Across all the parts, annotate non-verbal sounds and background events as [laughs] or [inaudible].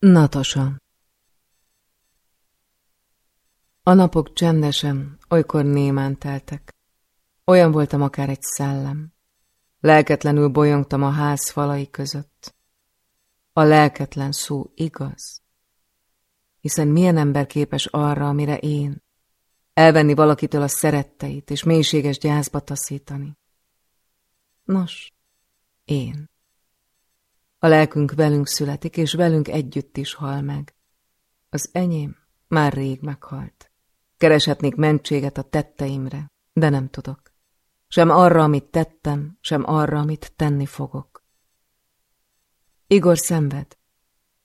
Natasa A napok csendesen, olykor némán teltek. Olyan voltam akár egy szellem. Lelketlenül bolyongtam a ház falai között. A lelketlen szó igaz. Hiszen milyen ember képes arra, amire én, elvenni valakitől a szeretteit és mélységes gyászba taszítani. Nos, én. A lelkünk velünk születik, és velünk együtt is hal meg. Az enyém már rég meghalt. Kereshetnék mentséget a tetteimre, de nem tudok. Sem arra, amit tettem, sem arra, amit tenni fogok. Igor szenved.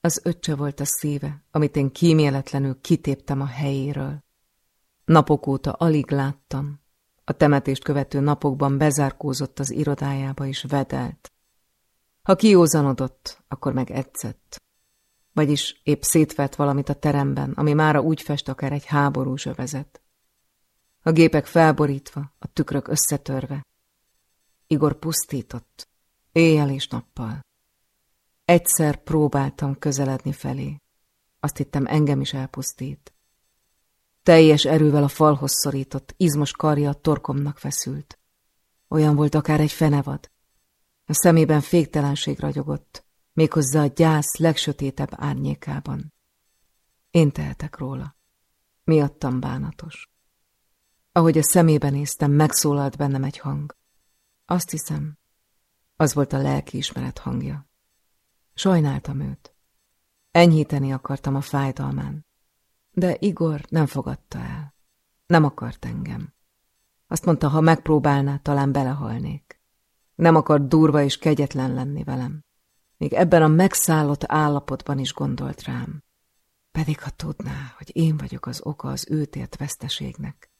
Az öccse volt a szíve, amit én kíméletlenül kitéptem a helyéről. Napok óta alig láttam. A temetést követő napokban bezárkózott az irodájába és vedelt. Ha kiózanodott, akkor meg edzett. Vagyis épp szétvett valamit a teremben, ami mára úgy fest akár egy háborús övezet. A gépek felborítva, a tükrök összetörve. Igor pusztított, éjjel és nappal. Egyszer próbáltam közeledni felé. Azt hittem, engem is elpusztít. Teljes erővel a falhoz szorított, izmos karja a torkomnak feszült. Olyan volt akár egy fenevad. A szemében féktelenség ragyogott, méghozzá a gyász legsötétebb árnyékában. Én tehetek róla. Miattam bánatos. Ahogy a szemébe néztem, megszólalt bennem egy hang. Azt hiszem, az volt a lelkiismeret hangja. Sajnáltam őt. Enyhíteni akartam a fájdalmán. De Igor nem fogadta el. Nem akart engem. Azt mondta, ha megpróbálná, talán belehalnék. Nem akart durva és kegyetlen lenni velem. Még ebben a megszállott állapotban is gondolt rám. Pedig ha tudná, hogy én vagyok az oka az őtért veszteségnek,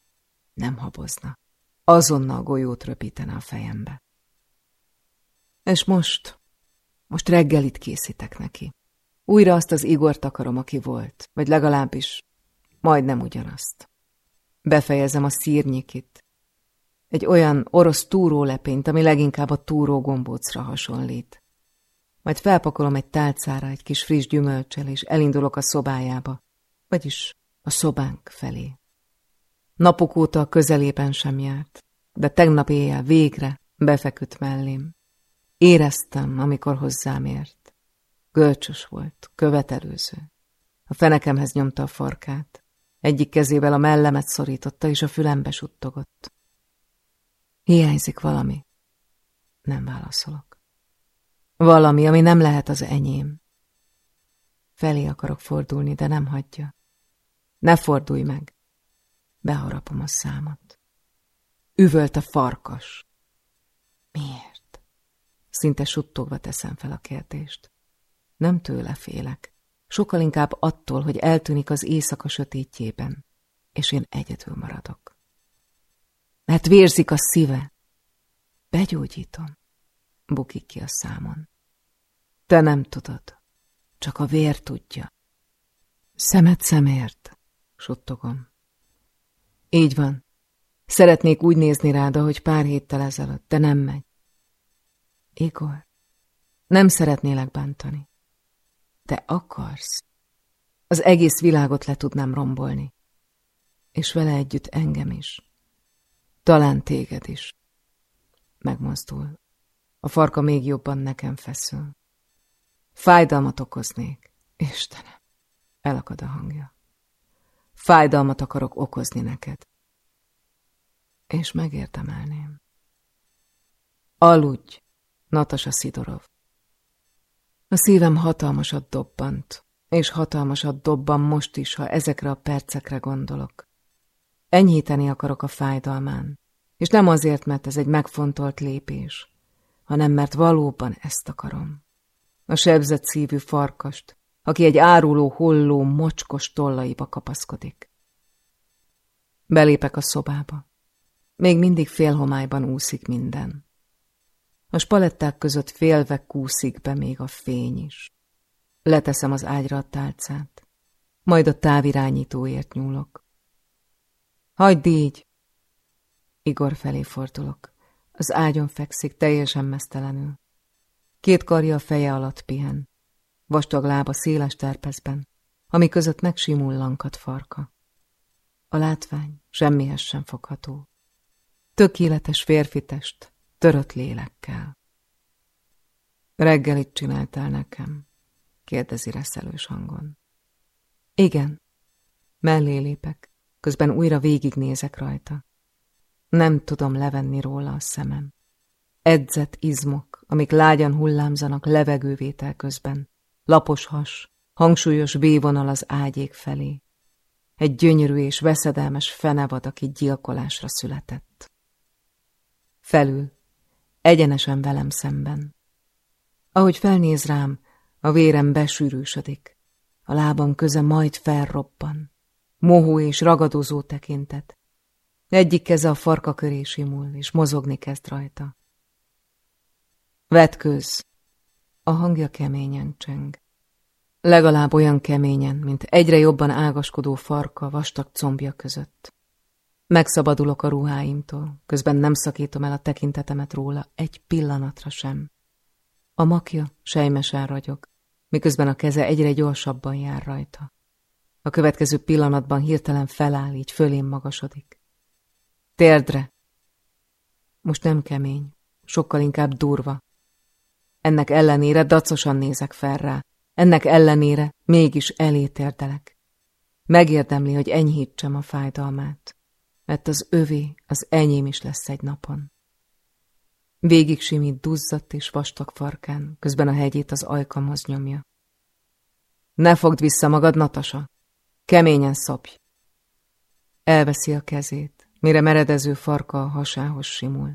nem habozna. Azonnal golyót röpítene a fejembe. És most, most reggelit készítek neki. Újra azt az Igort akarom, aki volt, vagy legalábbis majdnem ugyanazt. Befejezem a szírnyikit. Egy olyan orosz túrólepényt, ami leginkább a túró gombócra hasonlít. Majd felpakolom egy tálcára egy kis friss gyümölcsel, és elindulok a szobájába, vagyis a szobánk felé. Napok óta a közelében sem járt, de tegnap éjjel végre befeküdt mellém. Éreztem, amikor hozzám ért. Gölcsös volt, követelőző. A fenekemhez nyomta a farkát. Egyik kezével a mellemet szorította, és a fülembe suttogott. Hiányzik valami. Nem válaszolok. Valami, ami nem lehet az enyém. Felé akarok fordulni, de nem hagyja. Ne fordulj meg. Beharapom a számot. Üvölt a farkas. Miért? Szinte suttogva teszem fel a kérdést. Nem tőle félek. Sokkal inkább attól, hogy eltűnik az éjszaka sötétjében, és én egyedül maradok. Mert vérzik a szíve. Begyógyítom. Bukik ki a számon. Te nem tudod. Csak a vér tudja. Szemet szemért, suttogom. Így van. Szeretnék úgy nézni rád, ahogy pár héttel ezelőtt, de nem megy. Igor, nem szeretnélek bántani. Te akarsz. Az egész világot le tudnám rombolni. És vele együtt engem is. Talán téged is. Megmozdul. A farka még jobban nekem feszül. Fájdalmat okoznék. Istenem, elakad a hangja. Fájdalmat akarok okozni neked. És megérdemelném. Aludj, Natasa Szidorov. A szívem hatalmasat dobbant, és hatalmasat dobban most is, ha ezekre a percekre gondolok. Enyhíteni akarok a fájdalmán, és nem azért, mert ez egy megfontolt lépés, hanem mert valóban ezt akarom. A sebzett szívű farkast, aki egy áruló, holló, mocskos tollaiba kapaszkodik. Belépek a szobába. Még mindig félhomályban úszik minden. A spaletták között félve kúszik be még a fény is. Leteszem az ágyra a tálcát, majd a távirányítóért nyúlok. Hagyd így! Igor felé fordulok. Az ágyon fekszik, teljesen mesztelenül. Két karja a feje alatt pihen. vastag lába széles terpezben, ami között megsimul lankat farka. A látvány semmihez sem fogható. Tökéletes férfitest, törött lélekkel. Reggelit csináltál nekem? kérdezi reszelős hangon. Igen. Mellé lépek, közben újra végignézek rajta. Nem tudom levenni róla a szemem. Edzett izmok, amik lágyan hullámzanak levegővétel közben. Lapos has, hangsúlyos bévonal az ágyék felé. Egy gyönyörű és veszedelmes fenevad, aki gyilkolásra született. Felül, egyenesen velem szemben. Ahogy felnéz rám, a vérem besűrűsödik. A lábam köze majd felrobban. Mohó és ragadozó tekintet. Egyik keze a farka köré simul, és mozogni kezd rajta. Vetkőz! A hangja keményen cseng. Legalább olyan keményen, mint egyre jobban ágaskodó farka vastag combja között. Megszabadulok a ruháimtól, közben nem szakítom el a tekintetemet róla egy pillanatra sem. A makja sejmesen ragyog, miközben a keze egyre gyorsabban jár rajta. A következő pillanatban hirtelen feláll, így fölém magasodik. Térdre! Most nem kemény, sokkal inkább durva. Ennek ellenére dacosan nézek fel rá, ennek ellenére mégis elé térdelek. Megérdemli, hogy enyhítsem a fájdalmát, mert az övé, az enyém is lesz egy napon. Végig simít duzzadt és vastag farkán, közben a hegyét az ajkamhoz nyomja. Ne fogd vissza magad, Natasa! Keményen szopj! Elveszi a kezét, mire meredező farka a hasához simul.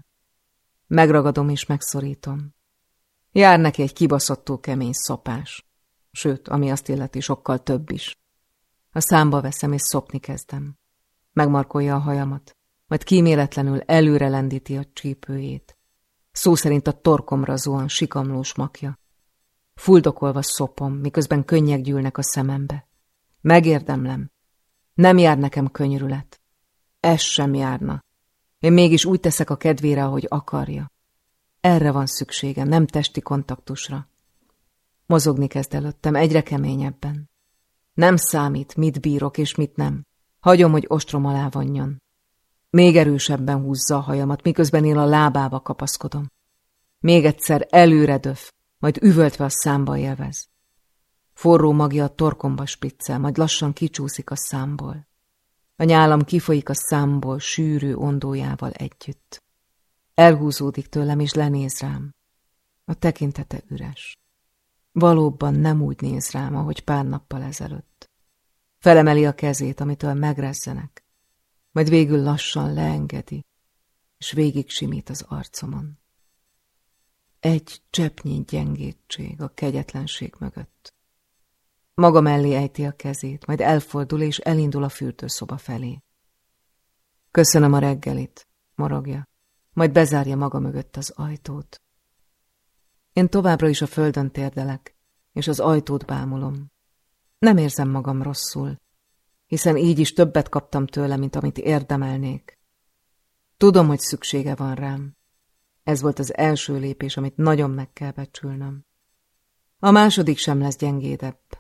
Megragadom és megszorítom. Jár neki egy kibaszottó kemény szopás. Sőt, ami azt illeti, sokkal több is. A számba veszem és szopni kezdem. Megmarkolja a hajamat, majd kíméletlenül előre lendíti a csípőjét. Szó szerint a torkomra zuhan sikamlós makja. Fuldokolva szopom, miközben könnyek gyűlnek a szemembe. Megérdemlem. Nem jár nekem könyörület. Ez sem járna. Én mégis úgy teszek a kedvére, ahogy akarja. Erre van szüksége, nem testi kontaktusra. Mozogni kezd előttem, egyre keményebben. Nem számít, mit bírok és mit nem. Hagyom, hogy ostrom alá vonjon. Még erősebben húzza a hajamat, miközben én a lábába kapaszkodom. Még egyszer előre döf, majd üvöltve a számba élvez. Forró magja a torkomba spriccel, majd lassan kicsúszik a számból. A nyálam kifolyik a számból sűrű ondójával együtt. Elhúzódik tőlem, és lenéz rám. A tekintete üres. Valóban nem úgy néz rám, ahogy pár nappal ezelőtt. Felemeli a kezét, amitől megrezzenek majd végül lassan leengedi, és végig simít az arcomon. Egy cseppnyi gyengétség a kegyetlenség mögött. Maga mellé ejti a kezét, majd elfordul és elindul a fürdőszoba felé. Köszönöm a reggelit, morogja, majd bezárja maga mögött az ajtót. Én továbbra is a földön térdelek, és az ajtót bámulom. Nem érzem magam rosszul, hiszen így is többet kaptam tőle, mint amit érdemelnék. Tudom, hogy szüksége van rám. Ez volt az első lépés, amit nagyon meg kell becsülnöm. A második sem lesz gyengédebb,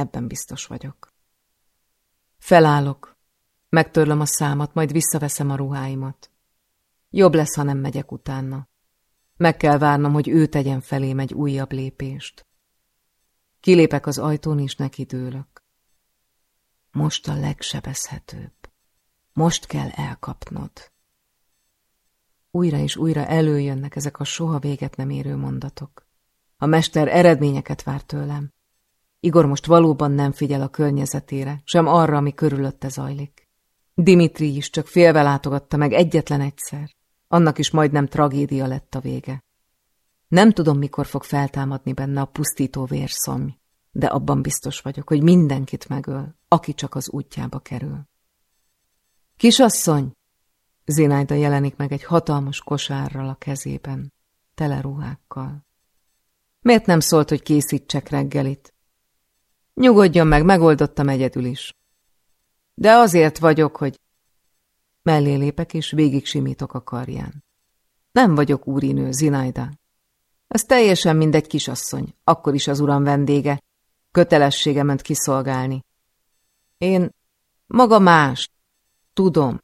ebben biztos vagyok. Felállok, megtörlöm a számat, majd visszaveszem a ruháimat. Jobb lesz, ha nem megyek utána. Meg kell várnom, hogy ő tegyen felém egy újabb lépést. Kilépek az ajtón, és neki dőlök. Most a legsebezhetőbb. Most kell elkapnod. Újra és újra előjönnek ezek a soha véget nem érő mondatok. A mester eredményeket vár tőlem. Igor most valóban nem figyel a környezetére, sem arra, ami körülötte zajlik. Dimitri is csak félve látogatta meg egyetlen egyszer. Annak is majdnem tragédia lett a vége. Nem tudom, mikor fog feltámadni benne a pusztító vérszomj de abban biztos vagyok, hogy mindenkit megöl, aki csak az útjába kerül. Kisasszony! Zénájda jelenik meg egy hatalmas kosárral a kezében, tele ruhákkal. Miért nem szólt, hogy készítsek reggelit? Nyugodjon meg, megoldottam egyedül is. De azért vagyok, hogy... Mellé lépek, és végig simítok a karján. Nem vagyok úrinő, Zinaida. Az teljesen mindegy kisasszony, akkor is az uram vendége. Kötelességemet kiszolgálni. Én maga más, tudom,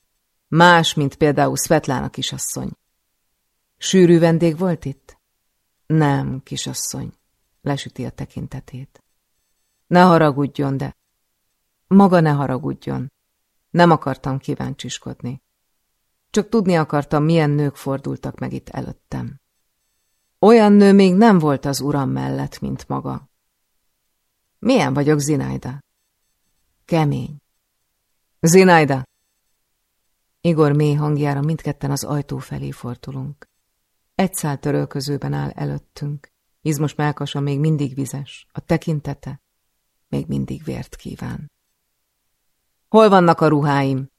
más, mint például Svetlana kisasszony. Sűrű vendég volt itt? Nem, kisasszony, lesüti a tekintetét. Ne haragudjon, de... Maga ne haragudjon. Nem akartam kíváncsiskodni. Csak tudni akartam, milyen nők fordultak meg itt előttem. Olyan nő még nem volt az uram mellett, mint maga. Milyen vagyok, Zinaida? Kemény. Zinaida! Igor mély hangjára mindketten az ajtó felé fordulunk. Egy szál törölközőben áll előttünk. Izmos melkasa még mindig vizes, a tekintete még mindig vért kíván. Hol vannak a ruháim?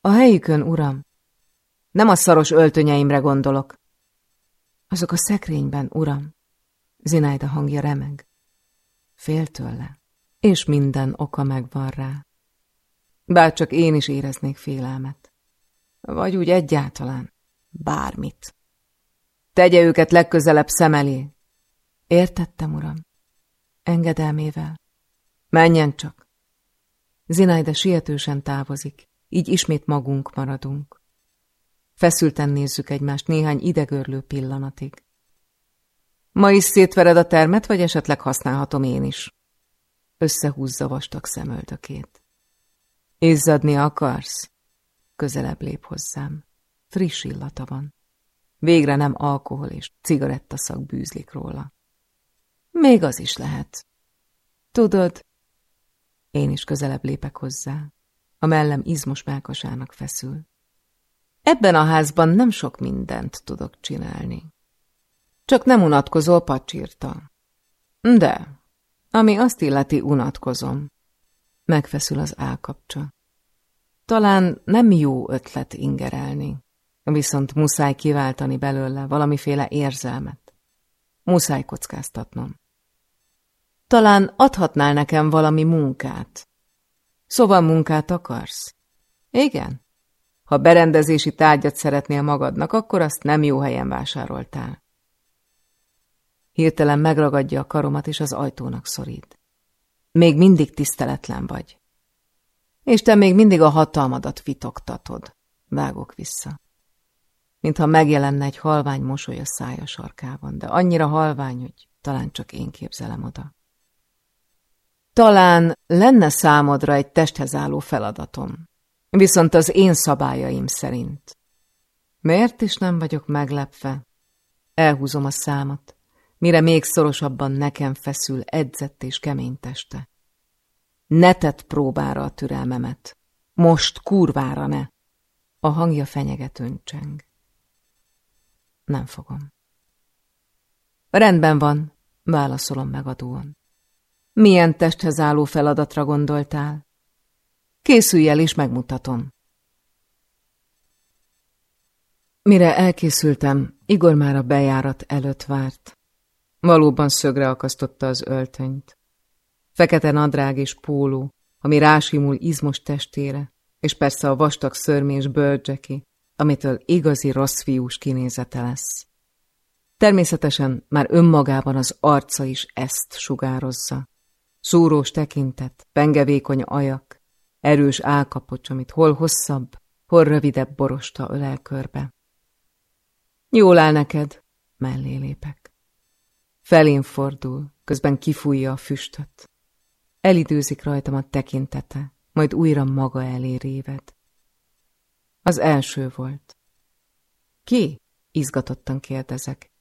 A helyükön, uram. Nem a szaros öltönyeimre gondolok. Azok a szekrényben, uram. Zinaida hangja remeg. Fél tőle, és minden oka megvan rá. Bár csak én is éreznék félelmet. Vagy úgy egyáltalán. Bármit. Tegye őket legközelebb szem elé. Értettem, uram. Engedelmével. Menjen csak. Zinaida sietősen távozik, így ismét magunk maradunk. Feszülten nézzük egymást néhány idegörlő pillanatig. Ma is szétvered a termet, vagy esetleg használhatom én is? Összehúzza vastag szemöldökét. Izzadni akarsz? Közelebb lép hozzám. Friss illata van. Végre nem alkohol és cigarettaszak bűzlik róla. Még az is lehet. Tudod, én is közelebb lépek hozzá. A mellem izmos melkasának feszül. Ebben a házban nem sok mindent tudok csinálni. Csak nem unatkozol pacsírta. De, ami azt illeti, unatkozom. Megfeszül az állkapcsa. Talán nem jó ötlet ingerelni, viszont muszáj kiváltani belőle valamiféle érzelmet. Muszáj kockáztatnom. Talán adhatnál nekem valami munkát. Szóval munkát akarsz? Igen. Ha berendezési tárgyat szeretnél magadnak, akkor azt nem jó helyen vásároltál. Hirtelen megragadja a karomat, és az ajtónak szorít. Még mindig tiszteletlen vagy. És te még mindig a hatalmadat vitogtatod. Vágok vissza. Mintha megjelenne egy halvány mosoly a szája sarkában, de annyira halvány, hogy talán csak én képzelem oda. Talán lenne számodra egy testhez álló feladatom, viszont az én szabályaim szerint. Miért is nem vagyok meglepve? Elhúzom a számat, mire még szorosabban nekem feszül edzett és kemény teste. Ne tett próbára a türelmemet. Most kurvára ne. A hangja fenyegetőn cseng. Nem fogom. Rendben van, válaszolom megadóan. Milyen testhez álló feladatra gondoltál? Készülj el, és megmutatom. Mire elkészültem, Igor már a bejárat előtt várt. Valóban szögre akasztotta az öltönyt. Fekete nadrág és póló, ami rásimul izmos testére, és persze a vastag szörmés bőrcseki, amitől igazi rossz fiús kinézete lesz. Természetesen már önmagában az arca is ezt sugározza. Szúrós tekintet, pengevékony ajak, erős álkapocs, amit hol hosszabb, hol rövidebb borosta ölel körbe. Jól áll neked, mellé lépek. Felén fordul, közben kifújja a füstöt. Elidőzik rajtam a tekintete, majd újra maga elé réved. Az első volt. Ki? Izgatottan kérdezek.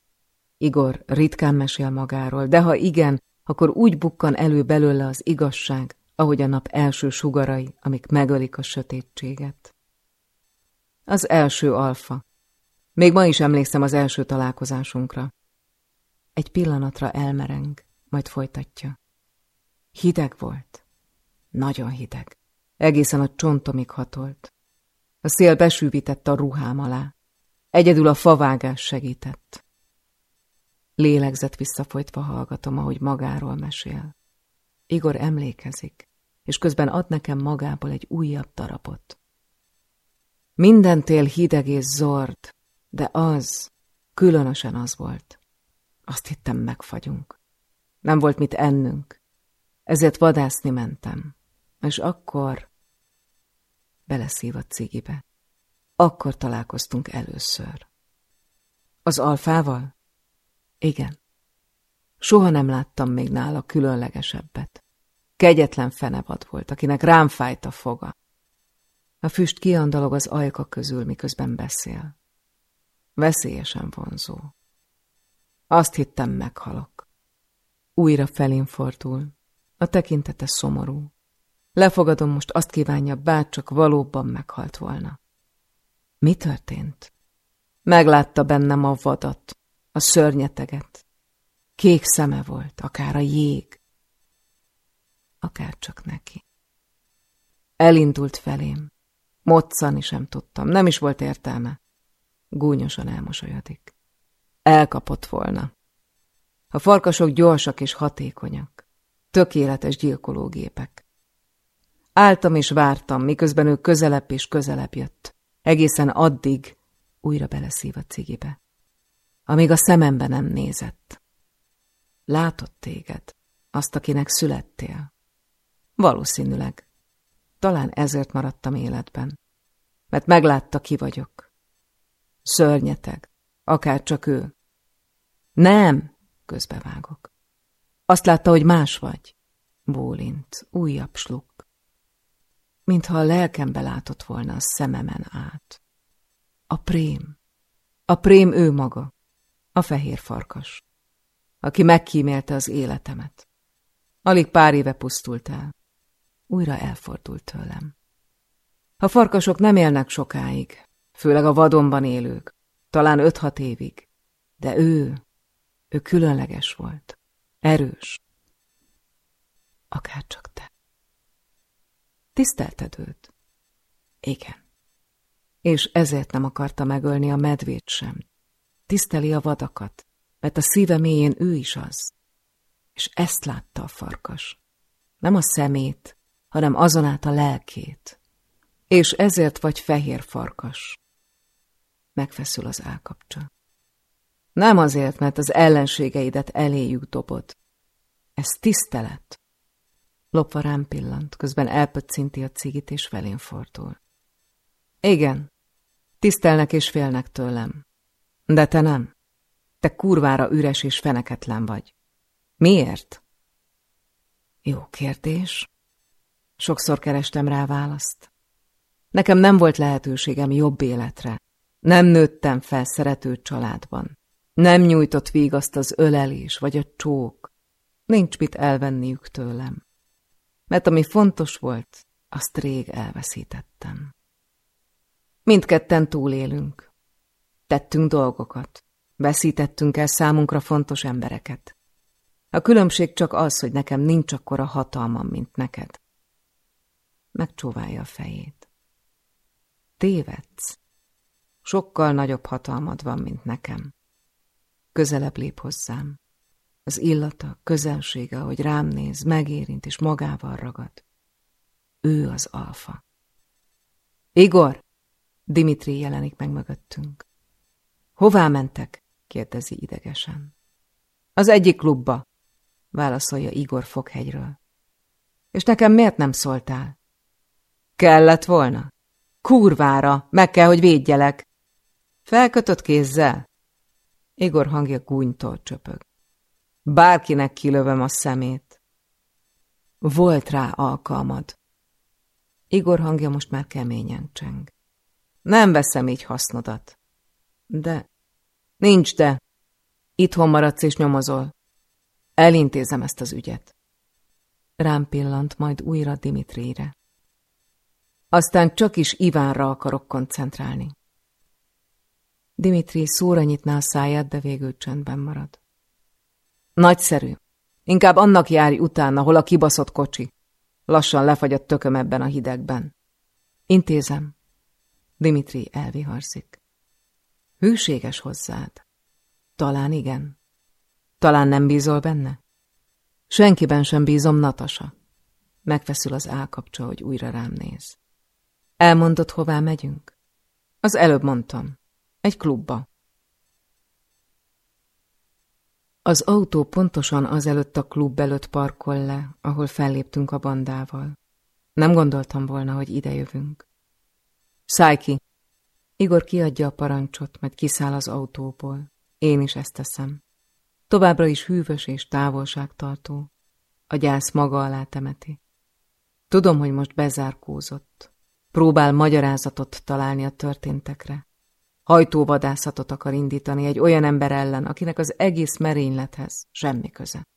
Igor ritkán mesél magáról, de ha igen, akkor úgy bukkan elő belőle az igazság, ahogy a nap első sugarai, amik megölik a sötétséget. Az első alfa. Még ma is emlékszem az első találkozásunkra. Egy pillanatra elmereng, majd folytatja. Hideg volt. Nagyon hideg. Egészen a csontomig hatolt. A szél besűvített a ruhám alá. Egyedül a favágás segített. Lélegzet visszafolytva hallgatom, ahogy magáról mesél. Igor emlékezik, és közben ad nekem magából egy újabb darabot. Minden tél hideg és zord, de az, különösen az volt. Azt hittem, megfagyunk. Nem volt mit ennünk. Ezért vadászni mentem. És akkor... Beleszív cigibe. Akkor találkoztunk először. Az alfával? Igen. Soha nem láttam még nála különlegesebbet. Kegyetlen fenevad volt, akinek rám fájt a foga. A füst kiandalog az ajka közül, miközben beszél. Veszélyesen vonzó. Azt hittem, meghalok. Újra felén fordul. A tekintete szomorú. Lefogadom, most azt kívánja, bárcsak valóban meghalt volna. Mi történt? Meglátta bennem a vadat, a szörnyeteget. Kék szeme volt, akár a jég. Akár csak neki. Elindult felém. Moccani sem tudtam, nem is volt értelme. Gúnyosan elmosolyodik. Elkapott volna. A farkasok gyorsak és hatékonyak. Tökéletes gyilkológépek. Áltam és vártam, miközben ő közelebb és közelebb jött. Egészen addig újra beleszív a cigibe. Amíg a szemembe nem nézett. Látott téged, azt, akinek születtél. Valószínűleg. Talán ezért maradtam életben. Mert meglátta, ki vagyok. Szörnyeteg, akár csak ő. Nem, közbevágok. Azt látta, hogy más vagy. Bólint, újabb sluk. Mintha a lelkembe látott volna a szememen át. A prém. A prém ő maga. A fehér farkas. Aki megkímélte az életemet. Alig pár éve pusztult el. Újra elfordult tőlem. A farkasok nem élnek sokáig, főleg a vadonban élők, talán öt-hat évig. De ő, ő különleges volt, erős. Akárcsak te. Tisztelted őt? Igen. És ezért nem akarta megölni a medvét sem. Tiszteli a vadakat, mert a szíve mélyén ő is az. És ezt látta a farkas. Nem a szemét, hanem azon át a lelkét. És ezért vagy fehér farkas. Megfeszül az állkapcsa. Nem azért, mert az ellenségeidet eléjük dobod. Ez tisztelet. Lopva rám pillant, közben elpöccinti a cigit és felén fordul. Igen, tisztelnek és félnek tőlem. De te nem. Te kurvára üres és feneketlen vagy. Miért? Jó kérdés. Sokszor kerestem rá választ. Nekem nem volt lehetőségem jobb életre. Nem nőttem fel szerető családban. Nem nyújtott vígaszt az ölelés vagy a csók. Nincs mit elvenniük tőlem. Mert ami fontos volt, azt rég elveszítettem. Mindketten túlélünk. Tettünk dolgokat. Veszítettünk el számunkra fontos embereket. A különbség csak az, hogy nekem nincs akkora hatalmam, mint neked. Megcsóválja a fejét. Tévedsz. Sokkal nagyobb hatalmad van, mint nekem. Közelebb lép hozzám. Az illata, közelsége, hogy rám néz, megérint és magával ragad. Ő az alfa. Igor! Dimitri jelenik meg mögöttünk. Hová mentek? kérdezi idegesen. Az egyik klubba, válaszolja Igor Fokhegyről. És nekem miért nem szóltál? Kellett volna. Kurvára, meg kell, hogy védjelek. Felkötött kézzel? Igor hangja gúnytól csöpög. Bárkinek kilövöm a szemét. Volt rá alkalmad. Igor hangja most már keményen cseng. Nem veszem így hasznodat. De... Nincs de. Itthon maradsz és nyomozol. Elintézem ezt az ügyet. Rám pillant majd újra Dimitrire. Aztán csak is Ivánra akarok koncentrálni. Dimitri szóra nyitná a száját, de végül csöndben marad. Nagyszerű. Inkább annak járj utána, hol a kibaszott kocsi. Lassan lefagyott tököm ebben a hidegben. Intézem. Dimitri elviharszik. Hűséges hozzád. Talán igen. Talán nem bízol benne? Senkiben sem bízom, Natasa. Megfeszül az állkapcsa, hogy újra rám néz. Elmondod, hová megyünk? Az előbb mondtam. Egy klubba. Az autó pontosan azelőtt a klub előtt parkol le, ahol felléptünk a bandával. Nem gondoltam volna, hogy ide jövünk. Szállj ki! Igor kiadja a parancsot, majd kiszáll az autóból. Én is ezt teszem. Továbbra is hűvös és távolságtartó. A gyász maga alá temeti. Tudom, hogy most bezárkózott. Próbál magyarázatot találni a történtekre. Hajtóvadászatot akar indítani egy olyan ember ellen, akinek az egész merénylethez semmi köze.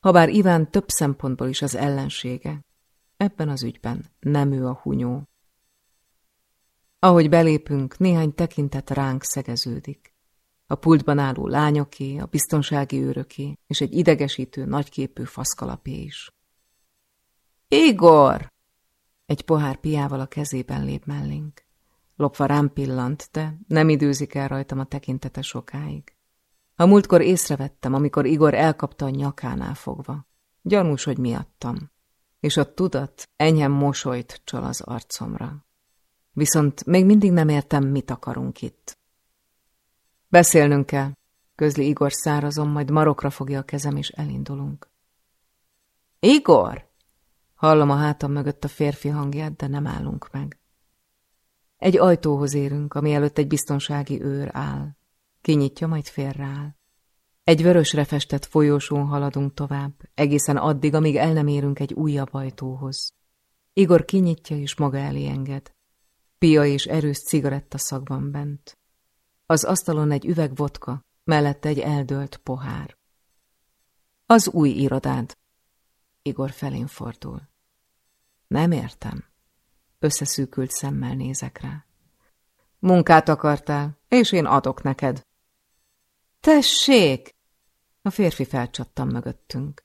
Habár Iván több szempontból is az ellensége, ebben az ügyben nem ő a hunyó. Ahogy belépünk, néhány tekintet ránk szegeződik. A pultban álló lányoké, a biztonsági őröké, és egy idegesítő, nagyképű faszkalapé is. Igor! Egy pohár piával a kezében lép mellénk. Lopva rám pillant, de nem időzik el rajtam a tekintete sokáig. A múltkor észrevettem, amikor Igor elkapta a nyakánál fogva. Gyanús, hogy miattam. És a tudat enyhem mosolyt csal az arcomra. Viszont még mindig nem értem, mit akarunk itt. Beszélnünk kell, közli Igor szárazom, majd marokra fogja a kezem, és elindulunk. Igor! Hallom a hátam mögött a férfi hangját, de nem állunk meg. Egy ajtóhoz érünk, ami előtt egy biztonsági őr áll. Kinyitja, majd félreáll. Egy vörösre festett folyósón haladunk tovább, egészen addig, amíg el nem érünk egy újabb ajtóhoz. Igor kinyitja és maga elé enged. Pia és erős cigaretta szag van bent. Az asztalon egy üveg vodka, mellette egy eldőlt pohár. Az új irodád. Igor felén fordul. Nem értem. Összeszűkült szemmel nézek rá. Munkát akartál, és én adok neked. Tessék! A férfi felcsattam mögöttünk.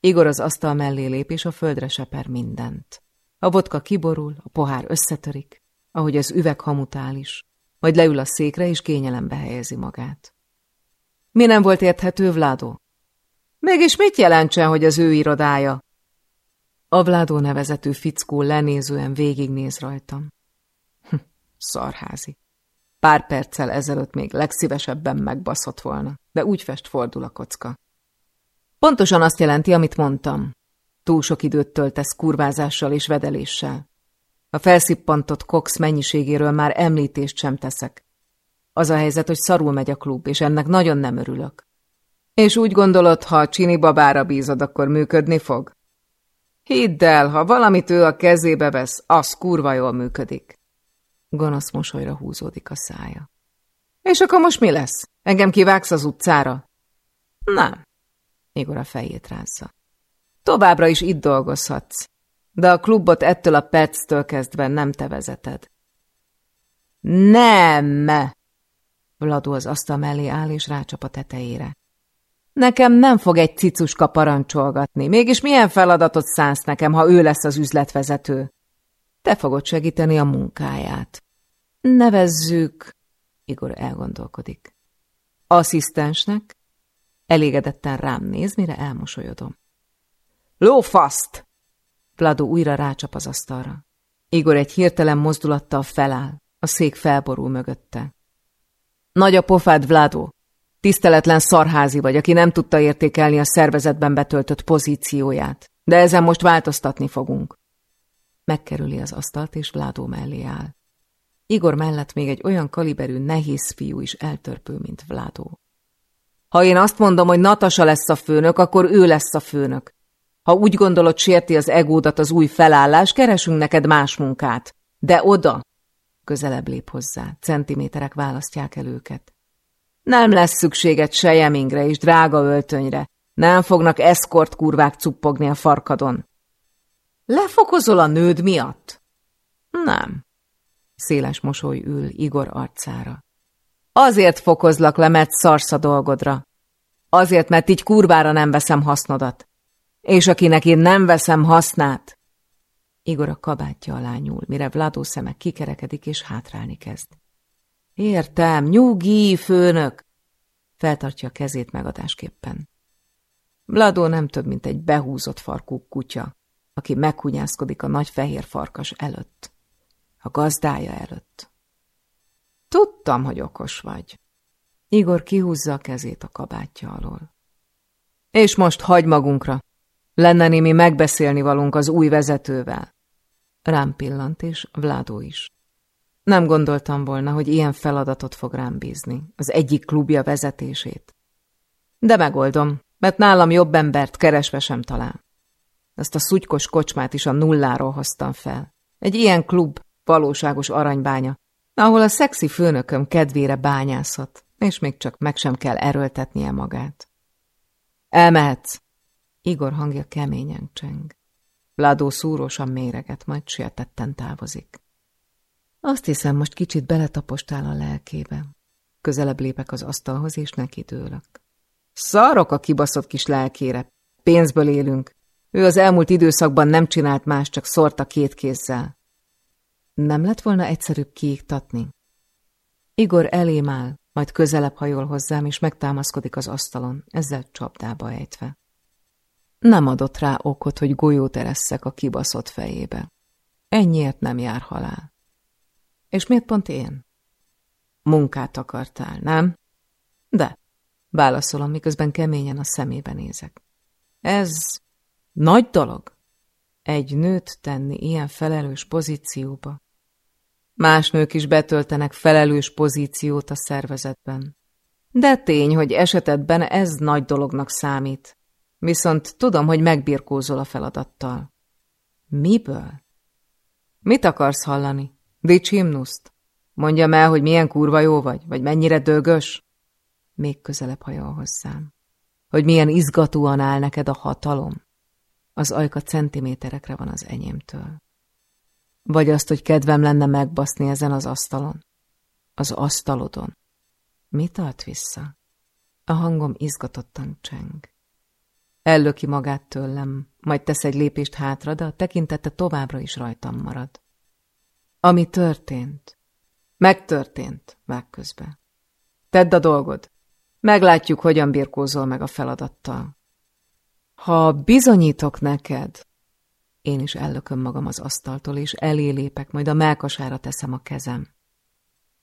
Igor az asztal mellé lép, és a földre seper mindent. A vodka kiborul, a pohár összetörik, ahogy az üveg hamutál is, majd leül a székre, és kényelembe helyezi magát. Mi nem volt érthető, Vládó? Mégis mit jelentsen, hogy az ő irodája? A Vládó nevezetű fickó lenézően végignéz rajtam. Hm, szarházi. Pár perccel ezelőtt még legszívesebben megbaszott volna, de úgy fest fordul a kocka. Pontosan azt jelenti, amit mondtam. Túl sok időt töltesz kurvázással és vedeléssel. A felszippantott Cox mennyiségéről már említést sem teszek. Az a helyzet, hogy szarul megy a klub, és ennek nagyon nem örülök. És úgy gondolod, ha a csini babára bízod, akkor működni fog? Hidd el, ha valamit ő a kezébe vesz, az kurva jól működik. Gonosz mosolyra húzódik a szája. És akkor most mi lesz? Engem kivágsz az utcára? Nem. Igor a fejét rázza. Továbbra is itt dolgozhatsz, de a klubot ettől a perctől kezdve nem te vezeted. Nem! Vladó az asztal mellé áll és rácsap a tetejére. Nekem nem fog egy cicuska parancsolgatni. Mégis milyen feladatot szánsz nekem, ha ő lesz az üzletvezető? Te fogod segíteni a munkáját. Nevezzük... Igor elgondolkodik. Asszisztensnek? Elégedetten rám néz, mire elmosolyodom. Lófaszt! Vlado újra rácsap az asztalra. Igor egy hirtelen mozdulattal feláll, a szék felborul mögötte. Nagy a pofád, Vlado! Tiszteletlen szarházi vagy, aki nem tudta értékelni a szervezetben betöltött pozícióját. De ezen most változtatni fogunk. Megkerüli az asztalt, és Vládó mellé áll. Igor mellett még egy olyan kaliberű nehéz fiú is eltörpül, mint Vládó. Ha én azt mondom, hogy Natasa lesz a főnök, akkor ő lesz a főnök. Ha úgy gondolod, sérti az egódat az új felállás, keresünk neked más munkát. De oda! Közelebb lép hozzá, centiméterek választják el őket. Nem lesz szükséged sejemingre és drága öltönyre. Nem fognak eszkort kurvák cuppogni a farkadon. Lefokozol a nőd miatt? Nem. Széles mosoly ül Igor arcára. Azért fokozlak le, mert szarsz a dolgodra. Azért, mert így kurvára nem veszem hasznodat. És akinek én nem veszem hasznát... Igor a kabátja alá nyúl, mire Vladó szeme kikerekedik és hátrálni kezd. Értem, nyugi, főnök! Feltartja a kezét megadásképpen. Vladó nem több, mint egy behúzott farkú kutya, aki meghunyászkodik a nagy fehér farkas előtt, a gazdája előtt. Tudtam, hogy okos vagy. Igor kihúzza a kezét a kabátja alól. És most hagy magunkra. Lenne némi megbeszélni valunk az új vezetővel. Rám pillant, és Vládó is. Nem gondoltam volna, hogy ilyen feladatot fog rám bízni, az egyik klubja vezetését. De megoldom, mert nálam jobb embert keresve sem talál. Azt a szutykos kocsmát is a nulláról hoztam fel. Egy ilyen klub, valóságos aranybánya, ahol a szexi főnököm kedvére bányászhat, és még csak meg sem kell erőltetnie magát. Elmehetsz! Igor hangja keményen cseng. Ládó szúrósan méreget, majd sietetten távozik. Azt hiszem, most kicsit beletapostál a lelkébe. Közelebb lépek az asztalhoz, és neki dőlök. Szarok a kibaszott kis lelkére. Pénzből élünk. Ő az elmúlt időszakban nem csinált más, csak szórta két kézzel. Nem lett volna egyszerűbb kiiktatni? Igor elém áll, majd közelebb hajol hozzám, és megtámaszkodik az asztalon, ezzel csapdába ejtve. Nem adott rá okot, hogy golyót eresszek a kibaszott fejébe. Ennyiért nem jár halál. És miért pont én? Munkát akartál, nem? De, válaszolom, miközben keményen a szemébe nézek. Ez nagy dolog. Egy nőt tenni ilyen felelős pozícióba. Más nők is betöltenek felelős pozíciót a szervezetben. De tény, hogy esetedben ez nagy dolognak számít. Viszont tudom, hogy megbirkózol a feladattal. Miből? Mit akarsz hallani? Dics himnuszt? Mondjam el, hogy milyen kurva jó vagy, vagy mennyire dögös? Még közelebb hajol hozzám. Hogy milyen izgatóan áll neked a hatalom? Az ajka centiméterekre van az enyémtől. Vagy azt, hogy kedvem lenne megbaszni ezen az asztalon? Az asztalodon. Mit tart vissza? A hangom izgatottan cseng. Ellöki magát tőlem, majd tesz egy lépést hátra, de a tekintete továbbra is rajtam marad. Ami történt, megtörtént, vág közbe. Tedd a dolgod. Meglátjuk, hogyan birkózol meg a feladattal. Ha bizonyítok neked, én is ellököm magam az asztaltól, és elé lépek, majd a melkasára teszem a kezem.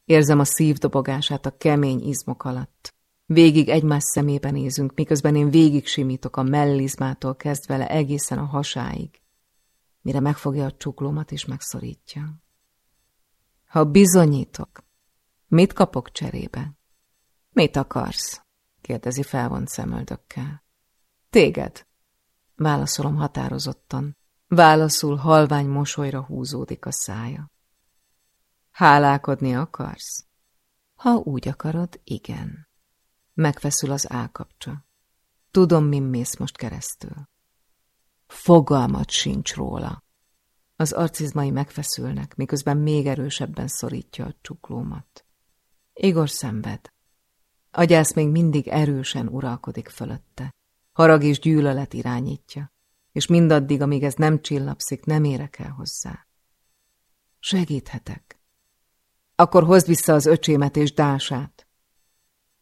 Érzem a szívdobogását a kemény izmok alatt. Végig egymás szemébe nézünk, miközben én végig simítok a mellizmától kezdve le egészen a hasáig, mire megfogja a csuklómat és megszorítja. Ha bizonyítok, mit kapok cserébe? Mit akarsz? kérdezi felvont szemöldökkel. Téged, válaszolom határozottan. Válaszul halvány mosolyra húzódik a szája. Hálálkodni akarsz? Ha úgy akarod, igen. Megfeszül az állkapcsa. Tudom, min mész most keresztül. Fogalmat sincs róla. Az arcizmai megfeszülnek, miközben még erősebben szorítja a csuklómat. Igor szenved. Gyász még mindig erősen uralkodik fölötte. Harag és gyűlölet irányítja, és mindaddig, amíg ez nem csillapszik, nem érek el hozzá. Segíthetek. Akkor hozd vissza az öcsémet és dását.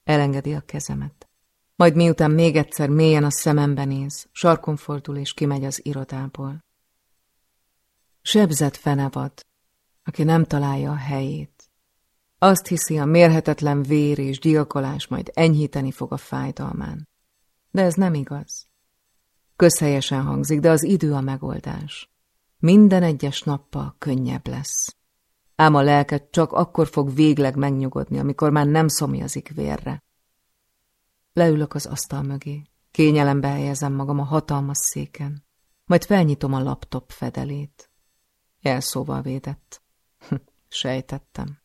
Elengedi a kezemet. Majd miután még egyszer mélyen a szemembe néz, sarkon fordul és kimegy az irodából. Sebzett fenevad, aki nem találja a helyét. Azt hiszi, a mérhetetlen vér és gyilkolás majd enyhíteni fog a fájdalmán. De ez nem igaz. Közhelyesen hangzik, de az idő a megoldás. Minden egyes nappal könnyebb lesz. Ám a lelket csak akkor fog végleg megnyugodni, amikor már nem szomjazik vérre. Leülök az asztal mögé, kényelembe helyezem magam a hatalmas széken, majd felnyitom a laptop fedelét. Jelszóval védett. Sejtettem.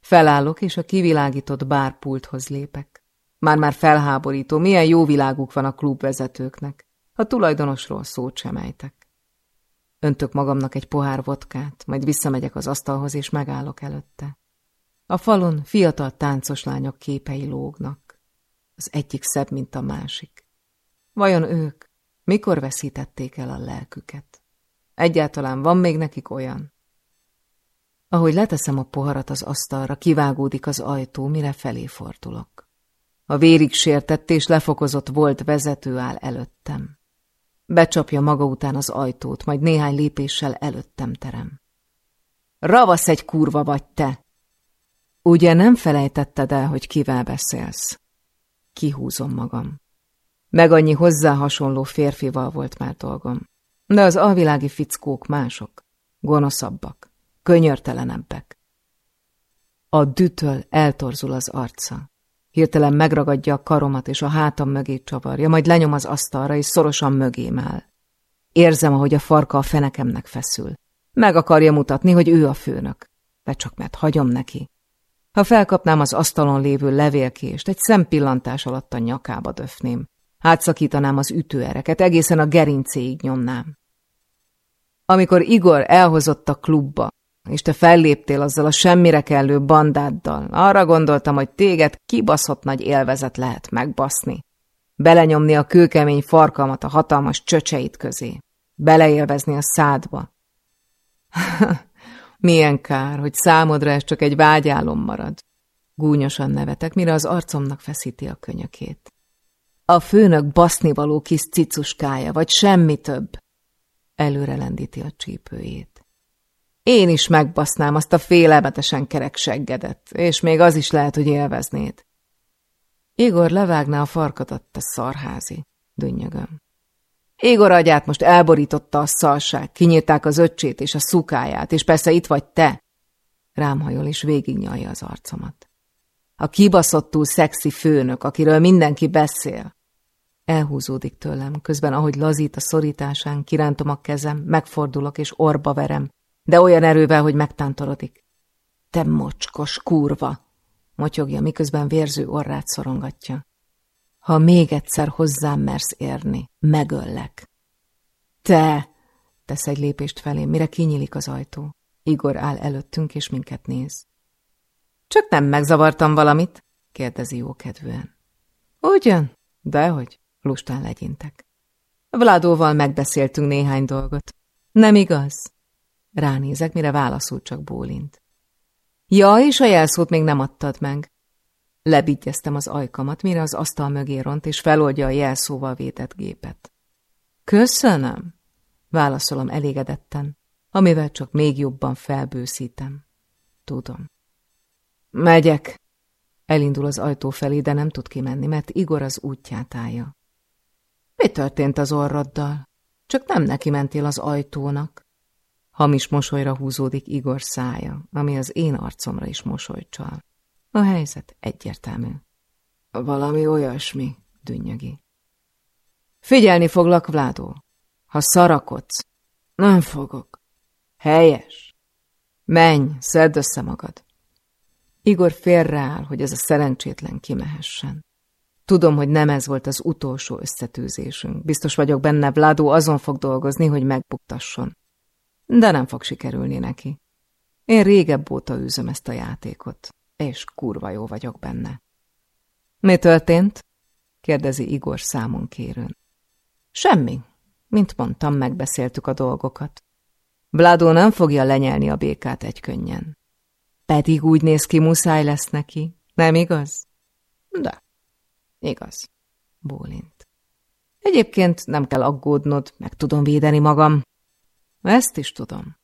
Felállok, és a kivilágított bárpulthoz lépek. Már-már felháborító, milyen jó világuk van a klubvezetőknek. A tulajdonosról szót sem ejtek. Öntök magamnak egy pohár vodkát, majd visszamegyek az asztalhoz, és megállok előtte. A falon fiatal táncos lányok képei lógnak. Az egyik szebb, mint a másik. Vajon ők mikor veszítették el a lelküket? Egyáltalán van még nekik olyan? Ahogy leteszem a poharat az asztalra, kivágódik az ajtó, mire felé fordulok. A vérig sértett és lefokozott volt vezető áll előttem. Becsapja maga után az ajtót, majd néhány lépéssel előttem terem. Ravasz egy kurva vagy te! Ugye nem felejtetted el, hogy kivel beszélsz? Kihúzom magam. Meg annyi hozzá hasonló férfival volt már dolgom. De az alvilági fickók mások, gonoszabbak, könyörtelenebbek. A dütől eltorzul az arca. Hirtelen megragadja a karomat, és a hátam mögé csavarja, majd lenyom az asztalra, és szorosan mögém áll. Érzem, ahogy a farka a fenekemnek feszül. Meg akarja mutatni, hogy ő a főnök, de csak mert hagyom neki. Ha felkapnám az asztalon lévő levélkést, egy szempillantás alatt a nyakába döfném. Átszakítanám az ütőereket, egészen a gerincéig nyomnám. Amikor Igor elhozott a klubba, és te felléptél azzal a semmire kellő bandáddal, arra gondoltam, hogy téged kibaszott nagy élvezet lehet megbaszni. Belenyomni a kőkemény farkamat a hatalmas csöcseit közé. Beleélvezni a szádba. [laughs] Milyen kár, hogy számodra ez csak egy vágyálom marad. Gúnyosan nevetek, mire az arcomnak feszíti a könyökét. A főnök basznivaló kis cicuskája, vagy semmi több. Előre lendíti a csípőjét. Én is megbasznám azt a félelmetesen kerek seggedet, és még az is lehet, hogy élveznéd. Igor levágná a farkadat, te szarházi, dünnyögöm. Igor agyát most elborította a szalság, kinyírták az öccsét és a szukáját, és persze itt vagy te. Rámhajol és végignyalja az arcomat. A kibaszottul szexi főnök, akiről mindenki beszél. Elhúzódik tőlem, közben ahogy lazít a szorításán, kirántom a kezem, megfordulok és orba verem, de olyan erővel, hogy megtántorodik. Te mocskos kurva! motyogja, miközben vérző orrát szorongatja. Ha még egyszer hozzám mersz érni, megöllek. Te! Tesz egy lépést felé, mire kinyílik az ajtó. Igor áll előttünk, és minket néz. Csak nem megzavartam valamit? kérdezi jókedvűen. Ugyan? Dehogy, lustán legyintek. Vladóval megbeszéltünk néhány dolgot. Nem igaz? Ránézek, mire válaszul csak bólint. Ja, és a jelszót még nem adtad meg. Lebigyeztem az ajkamat, mire az asztal mögé ront, és feloldja a jelszóval vétett gépet. Köszönöm, válaszolom elégedetten, amivel csak még jobban felbőszítem. Tudom. Megyek. Elindul az ajtó felé, de nem tud kimenni, mert Igor az útját állja. Mi történt az orroddal? Csak nem neki mentél az ajtónak. Hamis mosolyra húzódik Igor szája, ami az én arcomra is mosolyt csal. A helyzet egyértelmű. Valami olyasmi, dünnyögi. Figyelni foglak, Vládó. Ha szarakodsz, nem fogok. Helyes. Menj, szedd össze magad. Igor félreáll, hogy ez a szerencsétlen kimehessen. Tudom, hogy nem ez volt az utolsó összetűzésünk. Biztos vagyok benne, Vládó azon fog dolgozni, hogy megbuktasson. De nem fog sikerülni neki. Én régebb óta űzöm ezt a játékot és kurva jó vagyok benne. Mi történt? kérdezi Igor számon kérőn. Semmi. Mint mondtam, megbeszéltük a dolgokat. Vladó nem fogja lenyelni a békát egy könnyen. Pedig úgy néz ki, muszáj lesz neki, nem igaz? De, igaz, bólint. Egyébként nem kell aggódnod, meg tudom védeni magam. Ezt is tudom.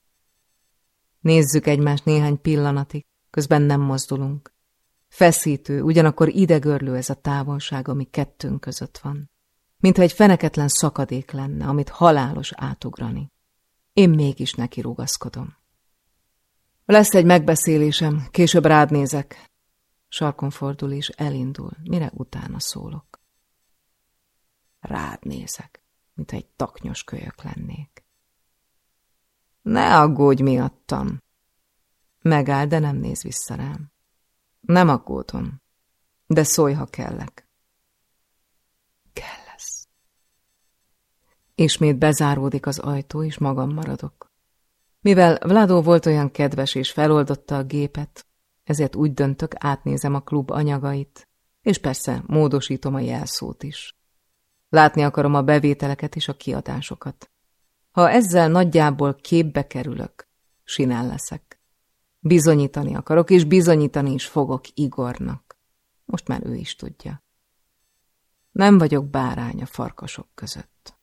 Nézzük egymást néhány pillanatig. Közben nem mozdulunk. Feszítő, ugyanakkor idegörlő ez a távolság, ami kettőnk között van. Mintha egy feneketlen szakadék lenne, amit halálos átugrani. Én mégis neki rugaszkodom. Lesz egy megbeszélésem, később rád nézek. Sarkon fordul és elindul, mire utána szólok. Rád nézek, mint egy taknyos kölyök lennék. Ne aggódj miattam, Megáll, de nem néz vissza rám. Nem aggódom, de szólj, ha kellek. Kell lesz. Ismét bezáródik az ajtó, és magam maradok. Mivel Vladó volt olyan kedves és feloldotta a gépet, ezért úgy döntök, átnézem a klub anyagait, és persze módosítom a jelszót is. Látni akarom a bevételeket és a kiadásokat. Ha ezzel nagyjából képbe kerülök, sinál leszek. Bizonyítani akarok, és bizonyítani is fogok Igornak. Most már ő is tudja. Nem vagyok bárány a farkasok között.